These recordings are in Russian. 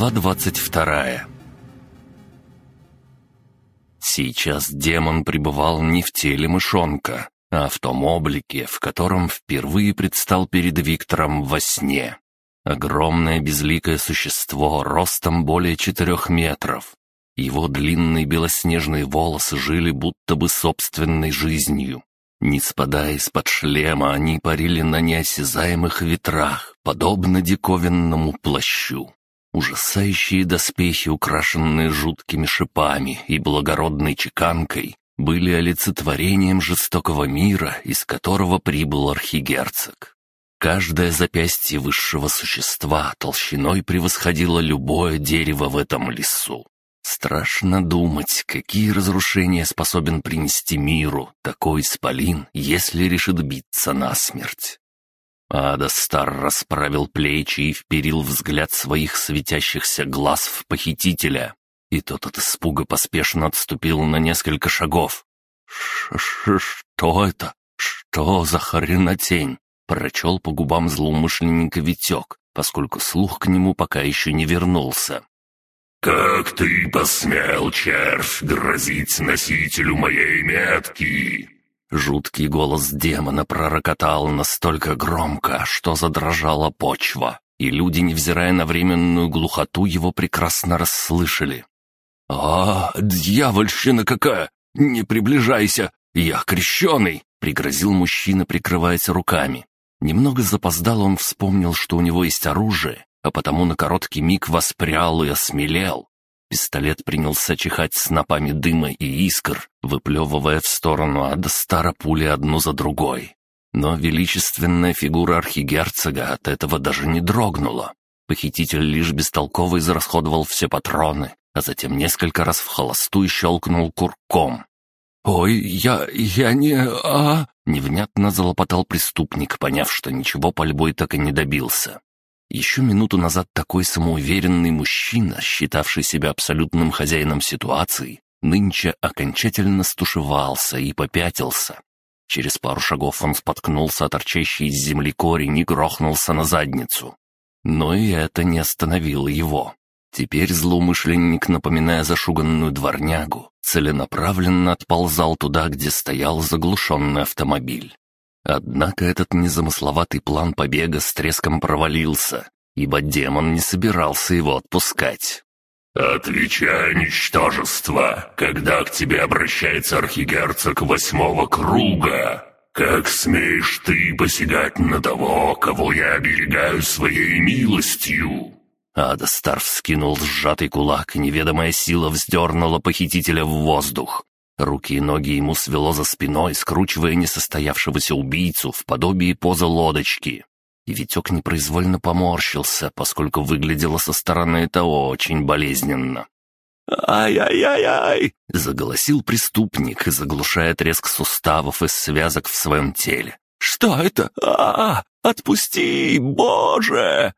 Глава двадцать вторая Сейчас демон пребывал не в теле мышонка, а в том облике, в котором впервые предстал перед Виктором во сне. Огромное безликое существо ростом более четырех метров. Его длинные белоснежные волосы жили будто бы собственной жизнью. Не спадая из-под шлема, они парили на неосязаемых ветрах, подобно диковинному плащу. Ужасающие доспехи, украшенные жуткими шипами и благородной чеканкой, были олицетворением жестокого мира, из которого прибыл архигерцог. Каждое запястье высшего существа толщиной превосходило любое дерево в этом лесу. Страшно думать, какие разрушения способен принести миру такой исполин, если решит биться насмерть. Адастар расправил плечи и вперил взгляд своих светящихся глаз в похитителя, и тот от испуга поспешно отступил на несколько шагов. Ш -ш «Что это? Что за хренотень?» Прочел по губам злоумышленника Витек, поскольку слух к нему пока еще не вернулся. «Как ты посмел, червь, грозить носителю моей метки?» Жуткий голос демона пророкотал настолько громко, что задрожала почва, и люди, невзирая на временную глухоту, его прекрасно расслышали. «А, дьявольщина какая! Не приближайся! Я крещеный!» — пригрозил мужчина, прикрываясь руками. Немного запоздал он вспомнил, что у него есть оружие, а потому на короткий миг воспрял и осмелел. Пистолет принялся чихать снопами дыма и искр, выплевывая в сторону ада стара пули одну за другой. Но величественная фигура архигерцога от этого даже не дрогнула. Похититель лишь бестолково израсходовал все патроны, а затем несколько раз в холостую щелкнул курком. «Ой, я... я не... а...» — невнятно залопотал преступник, поняв, что ничего пальбой так и не добился. Еще минуту назад такой самоуверенный мужчина, считавший себя абсолютным хозяином ситуации, нынче окончательно стушевался и попятился. Через пару шагов он споткнулся от торчащей из земли корень и грохнулся на задницу. Но и это не остановило его. Теперь злоумышленник, напоминая зашуганную дворнягу, целенаправленно отползал туда, где стоял заглушенный автомобиль. Однако этот незамысловатый план побега с треском провалился, ибо демон не собирался его отпускать. «Отвечай, ничтожество, когда к тебе обращается архигерцог восьмого круга. Как смеешь ты посягать на того, кого я оберегаю своей милостью?» Адастар вскинул сжатый кулак, неведомая сила вздернула похитителя в воздух. Руки и ноги ему свело за спиной, скручивая несостоявшегося убийцу в подобии позы лодочки. И Витек непроизвольно поморщился, поскольку выглядело со стороны это очень болезненно. «Ай-яй-яй-яй!» — заголосил преступник, заглушая треск суставов и связок в своем теле. «Что это? а, -а, -а! Отпусти, Боже!»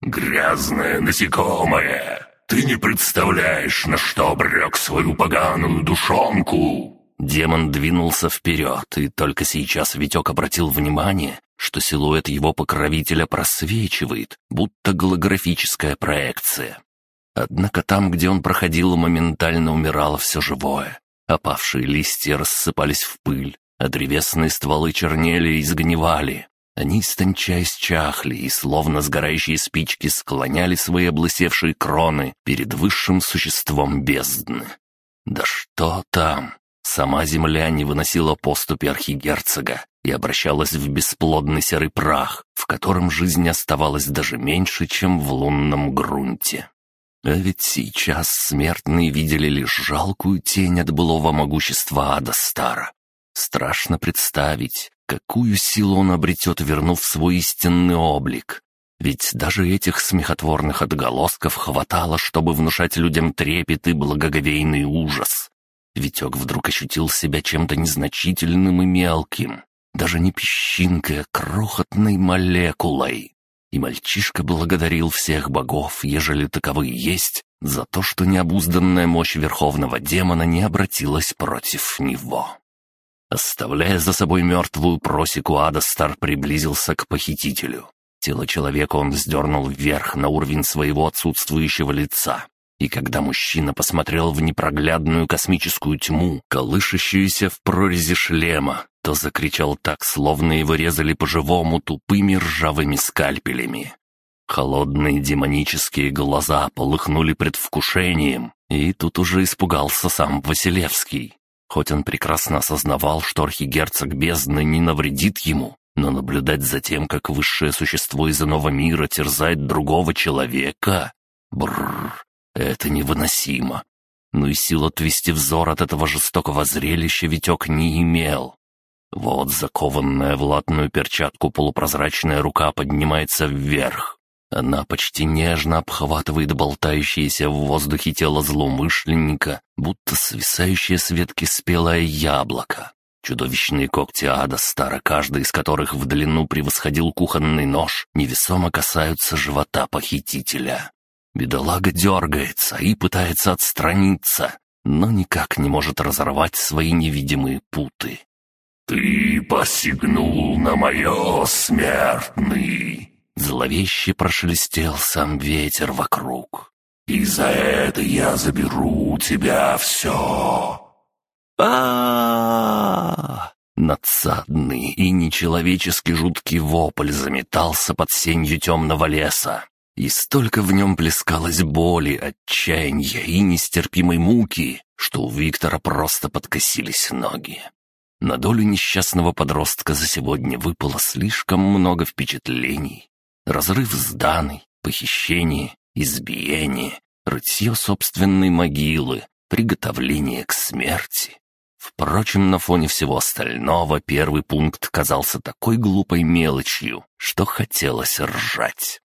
«Грязное насекомое!» Ты не представляешь, на что обрек свою поганую душонку!» Демон двинулся вперед, и только сейчас Витек обратил внимание, что силуэт его покровителя просвечивает, будто голографическая проекция. Однако там, где он проходил, моментально умирало все живое. Опавшие листья рассыпались в пыль, а древесные стволы чернели и сгнивали. Они, истончаясь, чахли и, словно сгорающие спички, склоняли свои облысевшие кроны перед высшим существом бездны. Да что там! Сама земля не выносила поступи архигерцога и обращалась в бесплодный серый прах, в котором жизнь оставалась даже меньше, чем в лунном грунте. А ведь сейчас смертные видели лишь жалкую тень от былого могущества ада Стара. Страшно представить, Какую силу он обретет, вернув свой истинный облик? Ведь даже этих смехотворных отголосков хватало, чтобы внушать людям трепет и благоговейный ужас. Витек вдруг ощутил себя чем-то незначительным и мелким, даже не песчинкой, а крохотной молекулой. И мальчишка благодарил всех богов, ежели таковые есть, за то, что необузданная мощь верховного демона не обратилась против него. Оставляя за собой мертвую просеку, Адастар приблизился к похитителю. Тело человека он вздернул вверх на уровень своего отсутствующего лица. И когда мужчина посмотрел в непроглядную космическую тьму, колышащуюся в прорези шлема, то закричал так, словно его резали по-живому тупыми ржавыми скальпелями. Холодные демонические глаза полыхнули предвкушением, и тут уже испугался сам Василевский. Хоть он прекрасно осознавал, что архигерцог бездны не навредит ему, но наблюдать за тем, как высшее существо из иного мира терзает другого человека... Бррр, это невыносимо. Ну и сил отвести взор от этого жестокого зрелища Витек не имел. Вот закованная в латную перчатку полупрозрачная рука поднимается вверх. Она почти нежно обхватывает болтающееся в воздухе тело злоумышленника, будто свисающее с ветки спелое яблоко. Чудовищные когти ада, старо каждый из которых в длину превосходил кухонный нож, невесомо касаются живота похитителя. Бедолага дергается и пытается отстраниться, но никак не может разорвать свои невидимые путы. «Ты посягнул на мое, смертный!» Зловеще прошелестел сам ветер вокруг. «И за это я заберу у тебя все!» а Надсадный и нечеловечески жуткий вопль заметался под сенью темного леса. И столько в нем плескалось боли, отчаяния и нестерпимой муки, что у Виктора просто подкосились ноги. На долю несчастного подростка за сегодня выпало слишком много впечатлений. Разрыв с Даной, похищение, избиение, рытье собственной могилы, приготовление к смерти. Впрочем, на фоне всего остального первый пункт казался такой глупой мелочью, что хотелось ржать.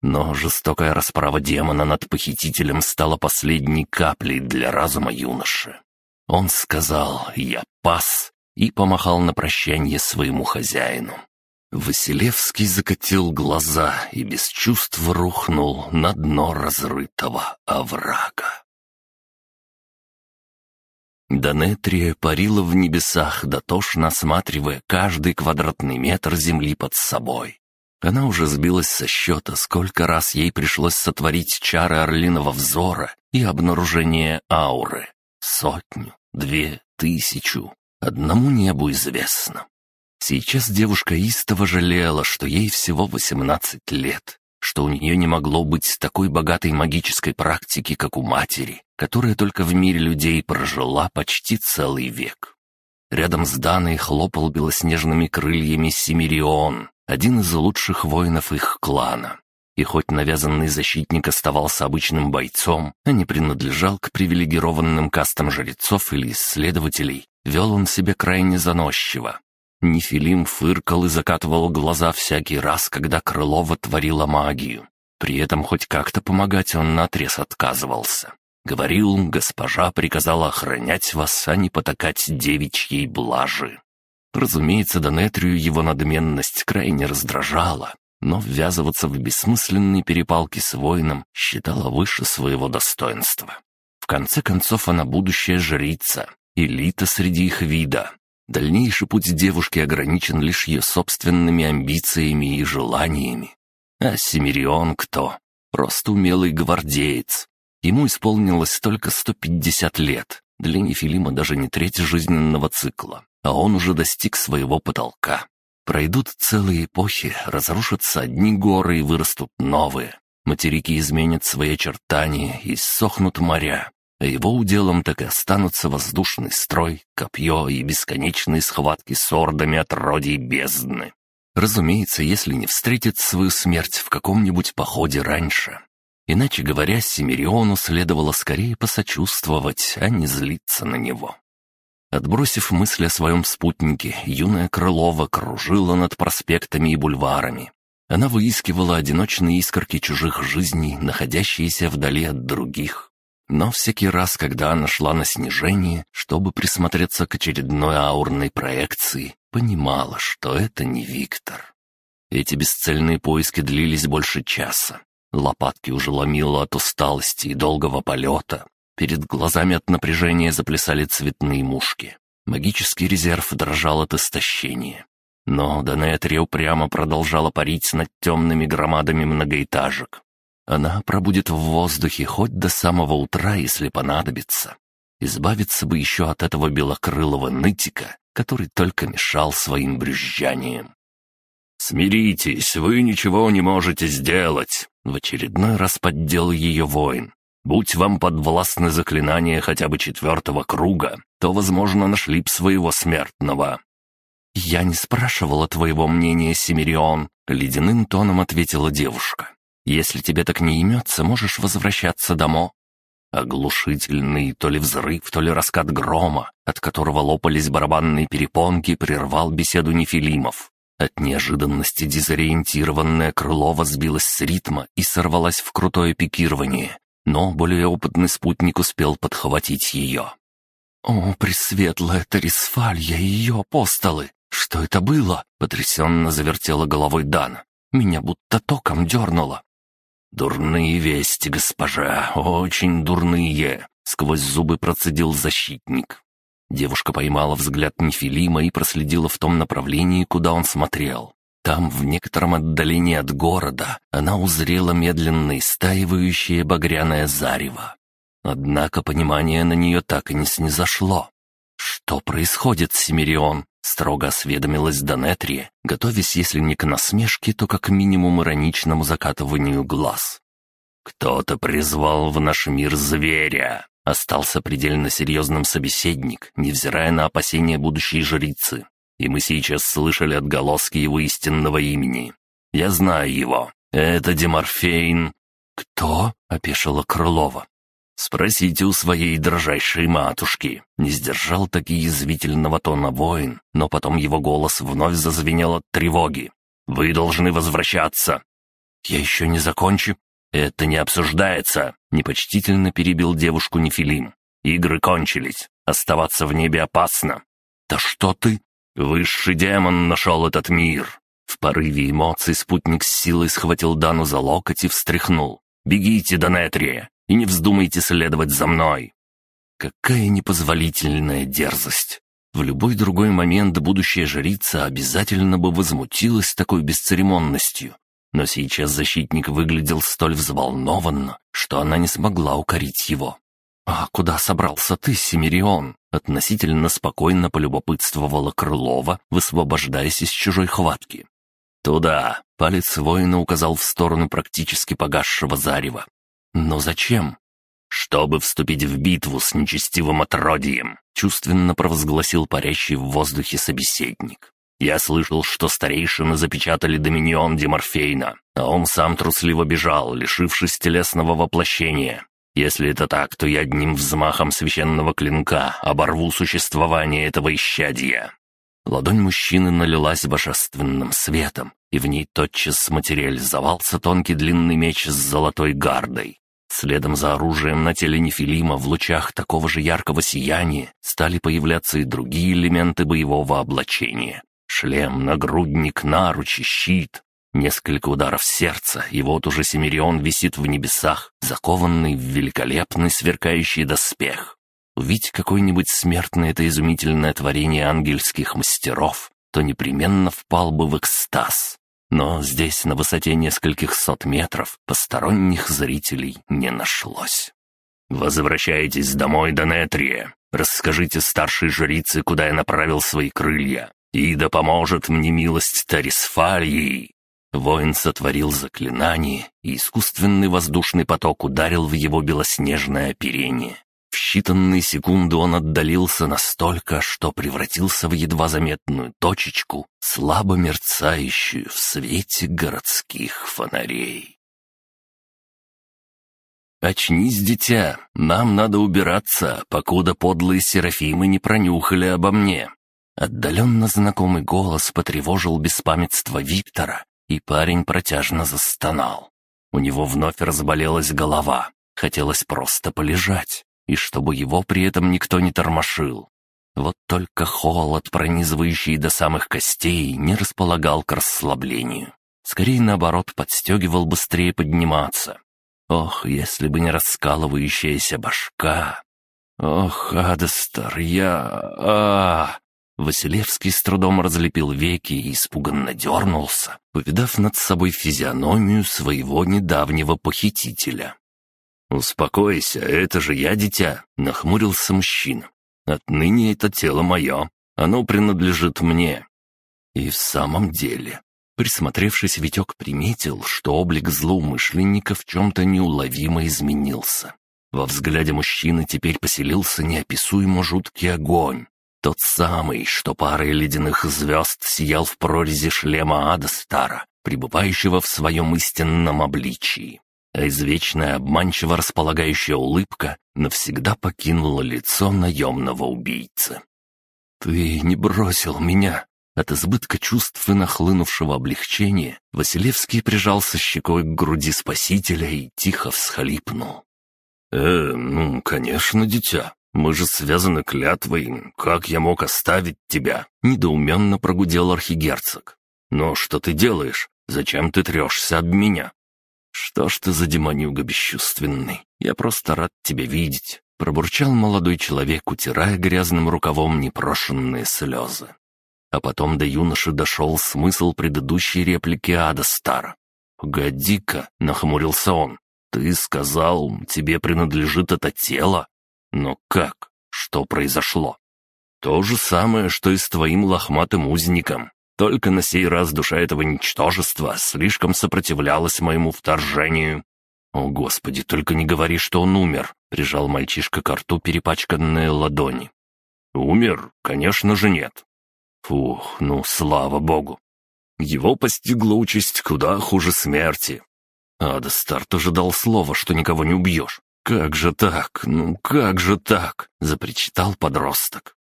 Но жестокая расправа демона над похитителем стала последней каплей для разума юноши. Он сказал «Я пас» и помахал на прощание своему хозяину. Василевский закатил глаза и без чувств рухнул на дно разрытого оврага. Донетрия парила в небесах, дотошно осматривая каждый квадратный метр земли под собой. Она уже сбилась со счета, сколько раз ей пришлось сотворить чары орлиного взора и обнаружение ауры. Сотню, две, тысячу. Одному небу известно. Сейчас девушка истово жалела, что ей всего восемнадцать лет, что у нее не могло быть такой богатой магической практики, как у матери, которая только в мире людей прожила почти целый век. Рядом с Даной хлопал белоснежными крыльями Семирион, один из лучших воинов их клана. И хоть навязанный защитник оставался обычным бойцом, а не принадлежал к привилегированным кастам жрецов или исследователей, вел он себя крайне заносчиво. Нефилим фыркал и закатывал глаза всякий раз, когда Крылова творила магию. При этом хоть как-то помогать он наотрез отказывался. Говорил, госпожа приказала охранять вас, а не потакать девичьей блажи. Разумеется, Донетрию его надменность крайне раздражала, но ввязываться в бессмысленные перепалки с воином считала выше своего достоинства. В конце концов, она будущая жрица, элита среди их вида. Дальнейший путь девушки ограничен лишь ее собственными амбициями и желаниями. А Семирион кто? Просто умелый гвардеец. Ему исполнилось только 150 лет. Для Нефилима даже не треть жизненного цикла а он уже достиг своего потолка. Пройдут целые эпохи, разрушатся одни горы и вырастут новые. Материки изменят свои очертания и сохнут моря, а его уделом так и останутся воздушный строй, копье и бесконечные схватки с ордами от родей бездны. Разумеется, если не встретит свою смерть в каком-нибудь походе раньше. Иначе говоря, Семириону следовало скорее посочувствовать, а не злиться на него. Отбросив мысли о своем спутнике, юная Крылова кружила над проспектами и бульварами. Она выискивала одиночные искорки чужих жизней, находящиеся вдали от других. Но всякий раз, когда она шла на снижение, чтобы присмотреться к очередной аурной проекции, понимала, что это не Виктор. Эти бесцельные поиски длились больше часа. Лопатки уже ломило от усталости и долгого полета, Перед глазами от напряжения заплясали цветные мушки. Магический резерв дрожал от истощения. Но Донетрия упрямо продолжала парить над темными громадами многоэтажек. Она пробудет в воздухе хоть до самого утра, если понадобится. Избавиться бы еще от этого белокрылого нытика, который только мешал своим брюзжанием. «Смиритесь, вы ничего не можете сделать!» В очередной раз поддел ее воин. «Будь вам подвластны заклинания хотя бы четвертого круга, то, возможно, нашли б своего смертного». «Я не спрашивала твоего мнения, Семирион», — ледяным тоном ответила девушка. Если тебе так не имется, можешь возвращаться домой». Оглушительный то ли взрыв, то ли раскат грома, от которого лопались барабанные перепонки, прервал беседу Нефилимов. От неожиданности дезориентированная Крылова сбилась с ритма и сорвалась в крутое пикирование, но более опытный спутник успел подхватить ее. «О, пресветлая Тарисфалья и ее апостолы! Что это было?» — потрясенно завертела головой Дана. «Меня будто током дернуло». «Дурные вести, госпожа, очень дурные!» — сквозь зубы процедил защитник. Девушка поймала взгляд Нефилима и проследила в том направлении, куда он смотрел. Там, в некотором отдалении от города, она узрела медленно истаивающее багряное зарево. Однако понимание на нее так и не снизошло. «Что происходит, Семирион?» — строго осведомилась Донетрия, готовясь, если не к насмешке, то как минимум ироничному закатыванию глаз. «Кто-то призвал в наш мир зверя!» — остался предельно серьезным собеседник, невзирая на опасения будущей жрицы. И мы сейчас слышали отголоски его истинного имени. Я знаю его. Это Деморфейн. «Кто?» — опешила Крылова. «Спросите у своей дрожайшей матушки». Не сдержал таки язвительного тона воин, но потом его голос вновь зазвенел от тревоги. «Вы должны возвращаться». «Я еще не закончу». «Это не обсуждается», — непочтительно перебил девушку Нефилим. «Игры кончились. Оставаться в небе опасно». «Да что ты?» «Высший демон нашел этот мир». В порыве эмоций спутник с силой схватил Дану за локоть и встряхнул. «Бегите, Донетрия! И не вздумайте следовать за мной». Какая непозволительная дерзость! В любой другой момент будущая жрица обязательно бы возмутилась такой бесцеремонностью. Но сейчас защитник выглядел столь взволнованно, что она не смогла укорить его. «А куда собрался ты, Семирион?» Относительно спокойно полюбопытствовала Крылова, высвобождаясь из чужой хватки. «Туда!» — палец воина указал в сторону практически погасшего зарева. Но зачем? «Чтобы вступить в битву с нечестивым отродием», — чувственно провозгласил парящий в воздухе собеседник. «Я слышал, что старейшины запечатали доминион Деморфейна, а он сам трусливо бежал, лишившись телесного воплощения. Если это так, то я одним взмахом священного клинка оборву существование этого исчадия». Ладонь мужчины налилась божественным светом, и в ней тотчас материализовался тонкий длинный меч с золотой гардой. Следом за оружием на теле Нефилима в лучах такого же яркого сияния стали появляться и другие элементы боевого облачения. Шлем, нагрудник, наручи, щит. Несколько ударов сердца, и вот уже Семирион висит в небесах, закованный в великолепный сверкающий доспех. Увидеть какой-нибудь смертный это изумительное творение ангельских мастеров, то непременно впал бы в экстаз. Но здесь, на высоте нескольких сот метров, посторонних зрителей не нашлось. «Возвращайтесь домой, Донетрия. Расскажите старшей жрице, куда я направил свои крылья. И да поможет мне милость Тарисфалии!» Воин сотворил заклинание, и искусственный воздушный поток ударил в его белоснежное оперение считанные секунды он отдалился настолько, что превратился в едва заметную точечку, слабо мерцающую в свете городских фонарей. «Очнись, дитя, нам надо убираться, покуда подлые серафимы не пронюхали обо мне». Отдаленно знакомый голос потревожил беспамятство Виктора, и парень протяжно застонал. У него вновь разболелась голова, хотелось просто полежать и чтобы его при этом никто не тормошил. Вот только холод, пронизывающий до самых костей, не располагал к расслаблению. Скорее, наоборот, подстегивал быстрее подниматься. Ох, если бы не раскалывающаяся башка! Ох, Адестер, я... а, Василевский с трудом разлепил веки и испуганно дернулся, повидав над собой физиономию своего недавнего похитителя. «Успокойся, это же я, дитя», — нахмурился мужчина. «Отныне это тело мое, оно принадлежит мне». И в самом деле, присмотревшись, Витек приметил, что облик злоумышленника в чем-то неуловимо изменился. Во взгляде мужчины теперь поселился неописуемо жуткий огонь. Тот самый, что парой ледяных звезд сиял в прорези шлема Ада Стара, пребывающего в своем истинном обличии. А извечная обманчиво располагающая улыбка навсегда покинула лицо наемного убийцы. «Ты не бросил меня!» От избытка чувств и нахлынувшего облегчения Василевский прижался щекой к груди спасителя и тихо всхлипнул. «Э, ну, конечно, дитя. Мы же связаны клятвой. Как я мог оставить тебя?» Недоуменно прогудел архигерцог. «Но что ты делаешь? Зачем ты трешься об меня?» «Что ж ты за демонюга бесчувственный? Я просто рад тебя видеть», — пробурчал молодой человек, утирая грязным рукавом непрошенные слезы. А потом до юноши дошел смысл предыдущей реплики Ада Стара. «Погоди-ка», — нахмурился он, «Ты сказал, тебе принадлежит это тело? Но как? Что произошло?» «То же самое, что и с твоим лохматым узником. Только на сей раз душа этого ничтожества слишком сопротивлялась моему вторжению». «О, Господи, только не говори, что он умер!» — прижал мальчишка к рту перепачканные ладони. «Умер? Конечно же нет». «Фух, ну, слава богу!» Его постигла участь куда хуже смерти. Адастар тоже дал слово, что никого не убьешь. «Как же так? Ну как же так?» — запричитал подросток.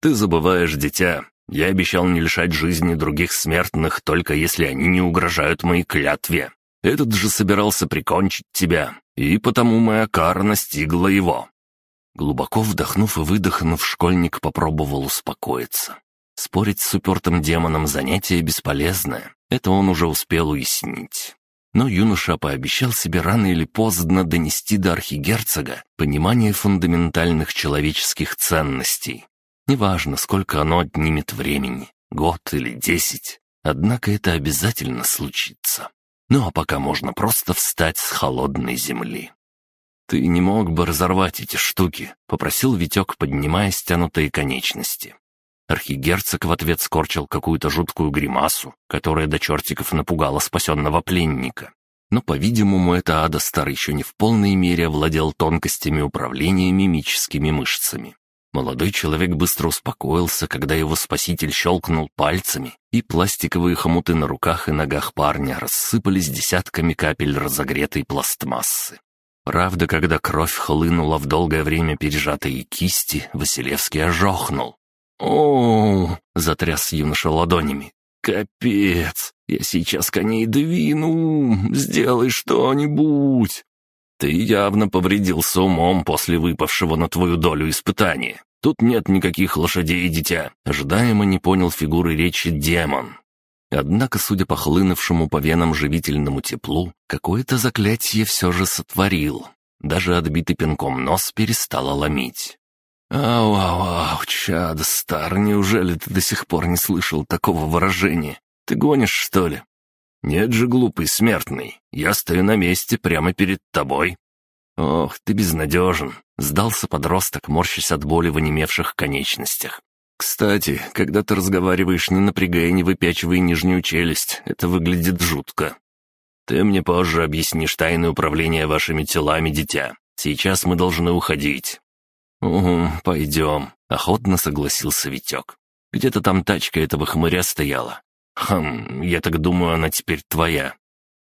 «Ты забываешь, дитя. Я обещал не лишать жизни других смертных, только если они не угрожают моей клятве. Этот же собирался прикончить тебя, и потому моя кара настигла его». Глубоко вдохнув и выдохнув, школьник попробовал успокоиться. Спорить с упертым демоном занятие бесполезное, это он уже успел уяснить. Но юноша пообещал себе рано или поздно донести до архигерцога понимание фундаментальных человеческих ценностей. Неважно, сколько оно отнимет времени, год или десять, однако это обязательно случится. Ну а пока можно просто встать с холодной земли. «Ты не мог бы разорвать эти штуки?» — попросил Витек, поднимая стянутые конечности. Архигерцог в ответ скорчил какую-то жуткую гримасу, которая до чертиков напугала спасенного пленника. Но, по-видимому, это Ада Стар еще не в полной мере овладел тонкостями управления мимическими мышцами. Молодой человек быстро успокоился, когда его спаситель щелкнул пальцами, и пластиковые хомуты на руках и ногах парня рассыпались десятками капель разогретой пластмассы. Правда, когда кровь хлынула в долгое время пережатые кисти, Василевский ожохнул, о, затряс юноша ладонями. «Капец! Я сейчас коней двину! Сделай что-нибудь!» «Ты явно повредился умом после выпавшего на твою долю испытания. Тут нет никаких лошадей, дитя!» Ожидаемо не понял фигуры речи демон. Однако, судя по хлынувшему по венам живительному теплу, какое-то заклятие все же сотворил. Даже отбитый пинком нос перестало ломить. «Ау-ау-ау, чад, стар, неужели ты до сих пор не слышал такого выражения? Ты гонишь, что ли?» «Нет же, глупый смертный, я стою на месте прямо перед тобой». «Ох, ты безнадежен», — сдался подросток, морщась от боли в онемевших конечностях. «Кстати, когда ты разговариваешь, не напрягая, не выпячивая нижнюю челюсть, это выглядит жутко. Ты мне позже объяснишь тайное управление вашими телами, дитя. Сейчас мы должны уходить. «Угу, пойдем», — охотно согласился Витек. «Где-то там тачка этого хмыря стояла. Хм, я так думаю, она теперь твоя».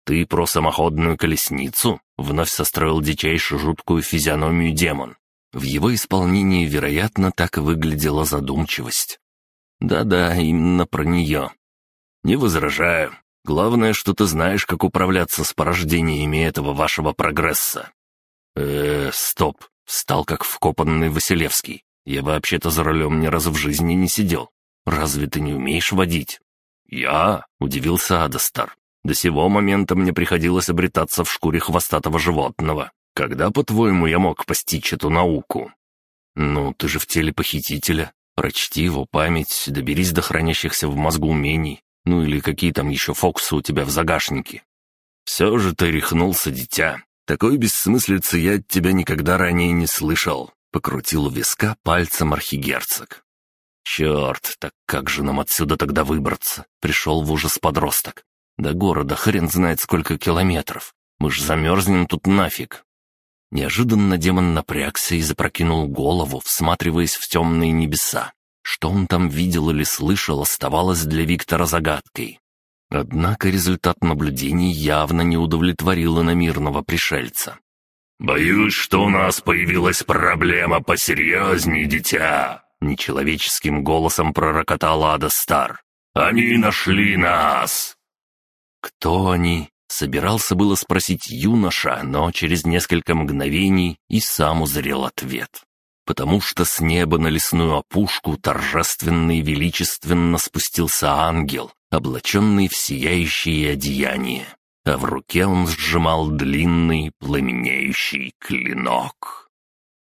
«Ты про самоходную колесницу?» — вновь состроил дичайшую жуткую физиономию демон. В его исполнении, вероятно, так выглядела задумчивость. «Да-да, именно про нее». «Не возражаю. Главное, что ты знаешь, как управляться с порождениями этого вашего прогресса». «Э, стоп. Встал как вкопанный Василевский. Я вообще-то за рулем ни разу в жизни не сидел. Разве ты не умеешь водить?» «Я?» — удивился Адастар. «До сего момента мне приходилось обретаться в шкуре хвостатого животного. Когда, по-твоему, я мог постичь эту науку?» «Ну, ты же в теле похитителя. Прочти его память, доберись до хранящихся в мозгу умений, ну или какие там еще фокусы у тебя в загашнике. Все же ты рехнулся, дитя. Такой бессмыслицы я от тебя никогда ранее не слышал. Покрутил у виска пальцем архигерцог. Черт, так как же нам отсюда тогда выбраться? Пришел в ужас подросток. До города хрен знает сколько километров. Мы ж замерзнем тут нафиг. Неожиданно демон напрягся и запрокинул голову, всматриваясь в темные небеса. Что он там видел или слышал, оставалось для Виктора загадкой. Однако результат наблюдений явно не удовлетворил иномирного пришельца. «Боюсь, что у нас появилась проблема посерьезнее, дитя!» Нечеловеческим голосом пророкотал Ада Стар. «Они нашли нас!» «Кто они?» Собирался было спросить юноша, но через несколько мгновений и сам узрел ответ. Потому что с неба на лесную опушку торжественно и величественно спустился ангел, облаченный в сияющие одеяния, а в руке он сжимал длинный пламенеющий клинок.